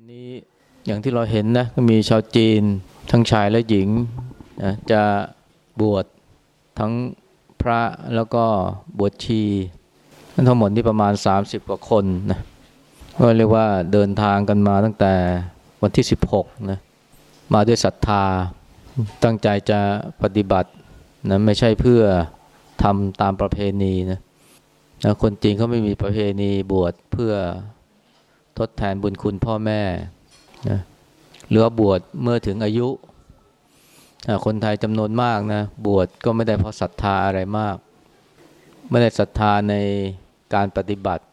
วันนี้อย่างที่เราเห็นนะก็มีชาวจีน ทั้งชายและหญิงนะจะบวชทั้งพระแล้วก็บวชชีทั้งหมดนี่ประมาณ 30 กว่าคนนะก็เรียกว่าเดินทางกันมาตั้งแต่วันที่ 16นะมาด้วยศรัทธาตั้งใจจะปฏิบัตินะไม่ใช่เพื่อทำตามประเพณีนะนะคนจีนเขาไม่มีประเพณีบวชเพื่อ ทดแทนบุญคุณพ่อแม่นะหรือว่าบวชเมื่อถึงอายุ คนไทยจำนวนมากนะบวชก็ไม่ได้เพราะศรัทธาอะไรมาก ไม่ได้ศรัทธาในการปฏิบัติ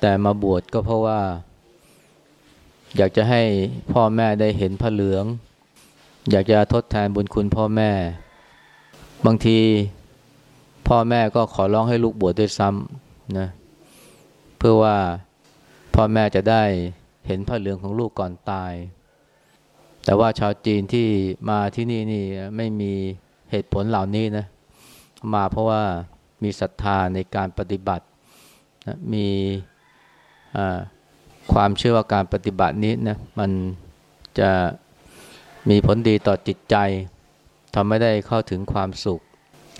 แต่มาบวชก็เพราะว่า อยากจะให้พ่อแม่ได้เห็นพระเหลือง อยากจะทดแทนบุญคุณพ่อแม่ บางทีพ่อแม่ก็ขอร้องให้ลูกบวชด้วยซ้ำนะเพื่อว่า พ่อแม่จะได้เห็นพระเหลืองของลูกก่อนตาย แต่ว่าชาวจีนที่มาที่นี่นี่ไม่มีเหตุผลเหล่านี้นะ มาเพราะว่ามีศรัทธาในการปฏิบัตินะมีความเชื่อว่าการปฏิบัตินี้นะมันจะมีผลดีต่อจิตใจทำให้ได้เข้าถึงความสุข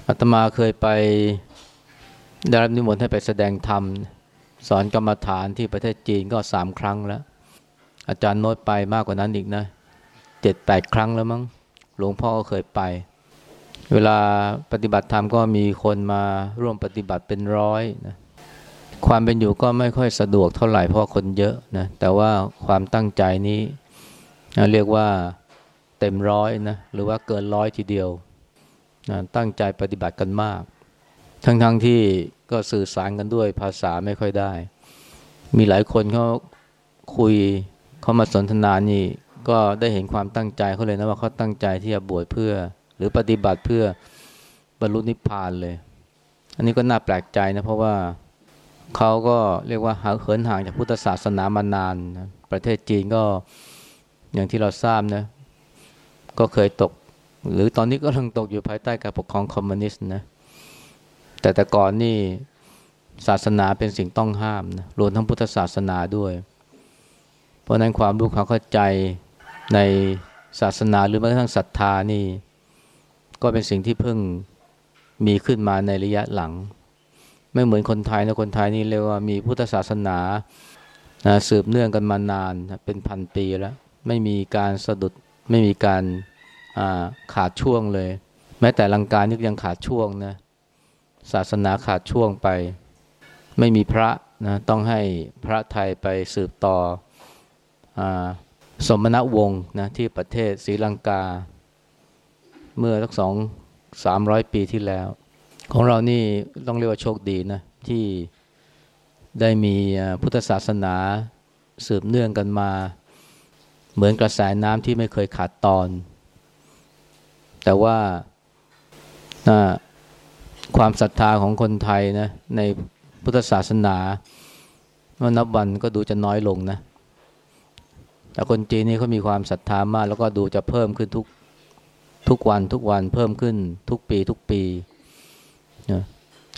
อาตมาเคยไปได้รับนิมนต์ให้ไปแสดงธรรม สอนกรรมฐานที่ประเทศจีนก็สามครั้งแล้ว อาจารย์โน้ตไปมากกว่านั้นอีกนะเจ็ดแปดครั้งแล้วมั้งหลวงพ่อก็เคยไป เวลาปฏิบัติธรรมก็มีคนมาร่วมปฏิบัติเป็นร้อยนะความเป็นอยู่ก็ไม่ค่อยสะดวกเท่าไหร่เพราะคนเยอะนะแต่ว่าความตั้งใจนี้เรียกว่าเต็มร้อยนะหรือว่าเกินร้อยทีเดียวนะตั้งใจปฏิบัติกันมาก ทั้งๆทที่ก็สื่อสารกันด้วยภาษาไม่ค่อยได้ มีหลายคนเขาคุยเขามาสนทนานี่ ก็ได้เห็นความตั้งใจเขาเลยนะว่าเขาตั้งใจที่จะบวชเพื่อ หรือปฏิบัติเพื่อบรรลุนิพพานเลย อันนี้ก็น่าแปลกใจนะเพราะว่าเขาก็เรียกว่าหาเหินห่างจากพุทธศาสนามานานนะประเทศจีนก็อย่างที่เราทราบนะก็เคยตก หรือตอนนี้ก็กำลังตกอยู่ภายใต้การปกครองคอมมิวนิสต์นะ แต่แต่ก่อนนี่ศาสนาเป็นสิ่งต้องห้ามนะรวมทั้งพุทธศาสนาด้วย เพราะนั้นความรู้ความเข้าใจในศาสนาหรือแม้กระทั่งศรัทธานี่ ก็เป็นสิ่งที่เพิ่งมีขึ้นมาในระยะหลัง ไม่เหมือนคนไทยนะคนไทยนี่เรียกว่ามีพุทธศาสนานะสืบเนื่องกันมานานเป็นพันปีแล้ว ไม่มีการสะดุดไม่มีการขาดช่วงเลย แม้แต่ลังการนี่ยังขาดช่วงนะ ศาสนาขาดช่วงไป ไม่มีพระนะต้องให้พระไทยไปสืบต่ออสมณวงศ์นะที่ประเทศศรีลังกา เมื่อสักสองสามร้อยปีที่แล้ว ของเรานี่ต้องเรียกว่าโชคดีนะที่ได้มีพุทธศาสนาสืบเนื่องกันมา เหมือนกระแสน้ำที่ไม่เคยขาดตอน แต่ว่า ความศรัทธาของคนไทยนะในพุทธศาสนาว่านับวันก็ดูจะน้อยลงนะ แต่คนจีนนี่เขามีความศรัทธามาก แล้วก็ดูจะเพิ่มขึ้นทุกทุกวันทุกวันเพิ่มขึ้นทุกปีทุกปีนะ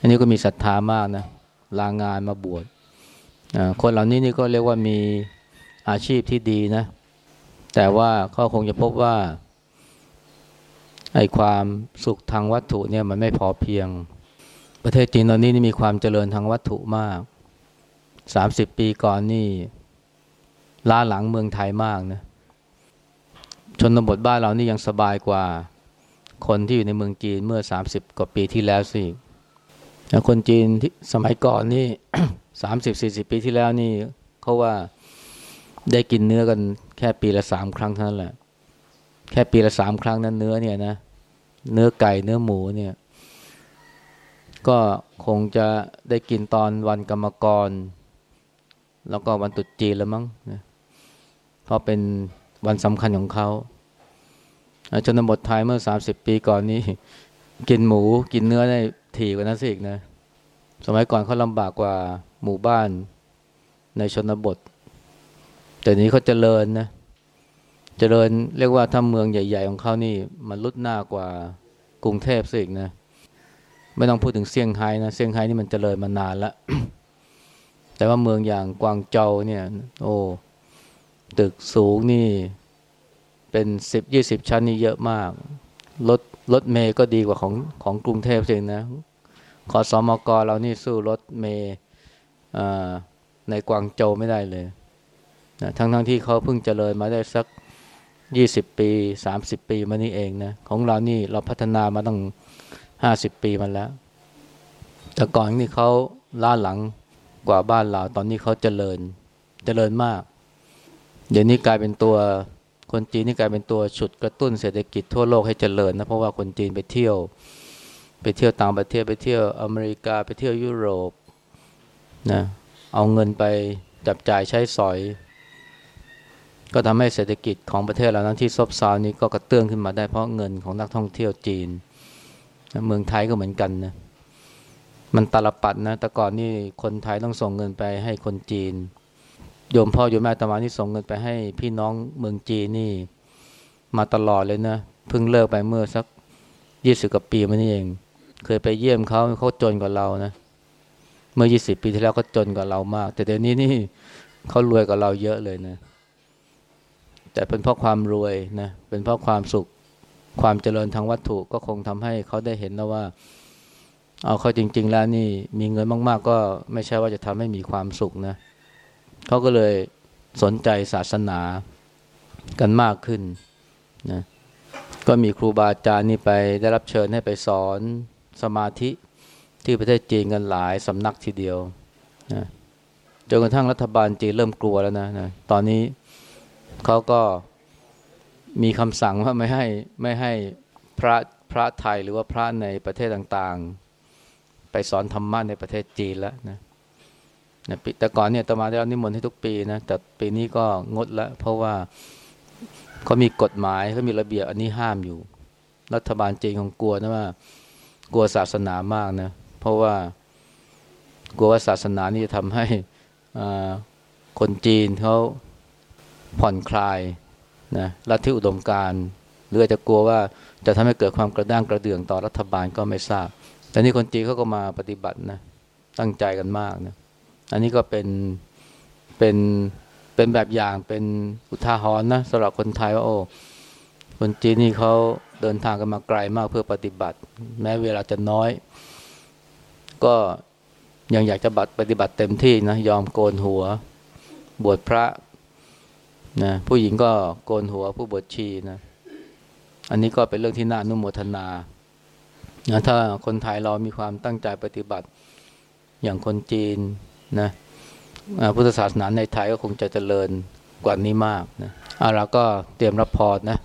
อันนี้ก็มีศรัทธามากนะลางงานมาบวชคนเหล่านี้นี่ก็เรียกว่ามีอาชีพที่ดีนะ แต่ว่าเขาคงจะพบว่า ไอ้ความสุขทางวัตถุเนี่ยมันไม่พอเพียง ประเทศจีนตอนนี้นี่มีความเจริญทางวัตถุมากสามสิบปีก่อนนี่ล้าหลังเมืองไทยมากนะชนบทบ้านเรานี่ยังสบายกว่าคนที่อยู่ในเมืองจีนเมื่อสามสิบกว่าปีที่แล้วสิคนจีนที่สมัยก่อนนี่สามสิบสี่สิบปีที่แล้วนี่เขาว่าได้กินเนื้อกันแค่ปีละสามครั้งเท่านั้นแหละ แค่ปีละสามครั้งนั้นเนื้อเนี่ยนะเนื้อไก่เนื้อหมูเนี่ย ก็คงจะได้กินตอนวันกรรมกร แล้วก็วันตุษจีนแล้วมั้งนะเพราะเป็นวันสำคัญของเขาชนบทไทยเมื่อสามสิบปีก่อนนี้ กินหมูกินเนื้อได้ถี่กว่านั้นสิอีกนะ สมัยก่อนเขาลำบากกว่าหมู่บ้านในชนบท แต่นี้เขาเจริญนะเจริญเรียกว่าถ้าเมืองใหญ่ ๆ ของเขานี่มันลุดหน้ากว่ากรุงเทพสิอีกนะไม่ต้องพูดถึงเซี่ยงไฮ้นะเซี่ยงไฮ้นี่มันเจริญมานานแล้วแต่ว่าเมืองอย่างกวางโจวเนี่ย โอ้ตึกสูงนี่ เป็นสิบยี่สิบชั้นนี่เยอะมากรถรถเมย์ก็ดีกว่าของของกรุงเทพจริงนะขอสอมกเรานี่สู้รถเมย์ในกวางโจวไม่ได้เลยนะทั้งทั้งที่เขาเพิ่งเจริญมาได้สัก ยี่สิบปีสามสิบปีมานี่เองนะของเรานี่เราพัฒนามาตั้งห้าสิบปีมาแล้ว แต่ก่อนนี่เขาล้าหลังกว่าบ้านเราตอนนี้เขาเจริญเจริญมาก เดี๋ยวนี้กลายเป็นตัวคนจีนนี่กลายเป็นตัวฉุดกระตุ้นเศรษฐกิจทั่วโลกให้เจริญนะเพราะว่าคนจีนไปเที่ยว ไปเที่ยวต่างประเทศไปเที่ยวอเมริกาไปเที่ยวยุโรปนะเอาเงินไปจับจ่ายใช้สอย ก็ทำให้เศรษฐกิจของประเทศเรานั้นที่ซบเซานี้ก็กระเตื้องขึ้นมาได้เพราะเงินของนักท่องเที่ยวจีน เมืองไทยก็เหมือนกันนะมันตาลปัดนะแต่ก่อนนี่คนไทยต้องส่งเงินไปให้คนจีน โยมพ่อโยมแม่ตมาที่ส่งเงินไปให้พี่น้องเมืองจีนนี่มาตลอดเลยนะเพิ่งเลิกไปเมื่อสักยี่สิบกว่าปีมานี่เอง เคยไปเยี่ยมเขาเขาจนกว่าเรานะเมื่อยี่สิบปีที่แล้วก็จนกว่าเรามาก แต่เดี๋ยวนี้นี่เขารวยกว่าเราเยอะเลยนะ แต่เป็นเพราะความรวยนะเป็นเพราะความสุขความเจริญทางวัตถุก็คงทำให้เขาได้เห็นนะว่า เอาเขาจริง ๆ แล้วนี่มีเงินมาก ๆ ก็ไม่ใช่ว่าจะทำให้มีความสุขนะเขาก็เลยสนใจศาสนากันมากขึ้นนะก็มีครูบาอาจารย์นี่ไปได้รับเชิญให้ไปสอนสมาธิที่ประเทศจีนกันหลายสำนักทีเดียวนะจนกระทั่งรัฐบาลจีนเริ่มกลัวแล้วนะนะตอนนี้ เขาก็มีคำสั่งว่าไม่ให้ไม่ให้พระพระไทยหรือว่าพระในประเทศต่างๆ ไปสอนธรรมะในประเทศจีนแล้วนะนะแต่ก่อนเนี่ยตมาได้รับนิมนต์ให้ทุกปีนะแต่ปีนี้ก็งดล้วเพราะว่าเขามีกฎหมายเขามีระเบียบอันนี้ห้ามอยู่ รัฐบาลจีนคงกลัวนะว่า กลัวศาสนามากนะเพราะว่ากลัวว่าศาสนานี่จะทำให้คนจีนเขา ผ่อนคลายนะลัทธิอุดมการหรือจะกลัวว่าจะทำให้เกิดความกระด้างกระเดื่องต่อรัฐบาลก็ไม่ทราบ แต่นี่คนจีนเขาก็มาปฏิบัตินะตั้งใจกันมากนะอันนี้ก็เป็นเป็นเป็นแบบอย่างเป็นอุทาหรณ์นะสำหรับคนไทยว่าโอ้คนจีนนี่เขาเดินทางกันมาไกลมากเพื่อปฏิบัติ แม้เวลาจะน้อย ก็ยังอยากจะบัตรปฏิบัติเต็มที่นะยอมโกนหัว บวชพระ นะผู้หญิงก็โกนหัวผู้บวชชีนะ อันนี้ก็เป็นเรื่องที่น่านุโมทนานะถ้าคนไทยเรามีความตั้งใจปฏิบัติอย่างคนจีนนะพุทธศาสนาในไทยก็คงจะเจริญกว่านี้มากนะเอาเราก็เตรียมรับพรนะ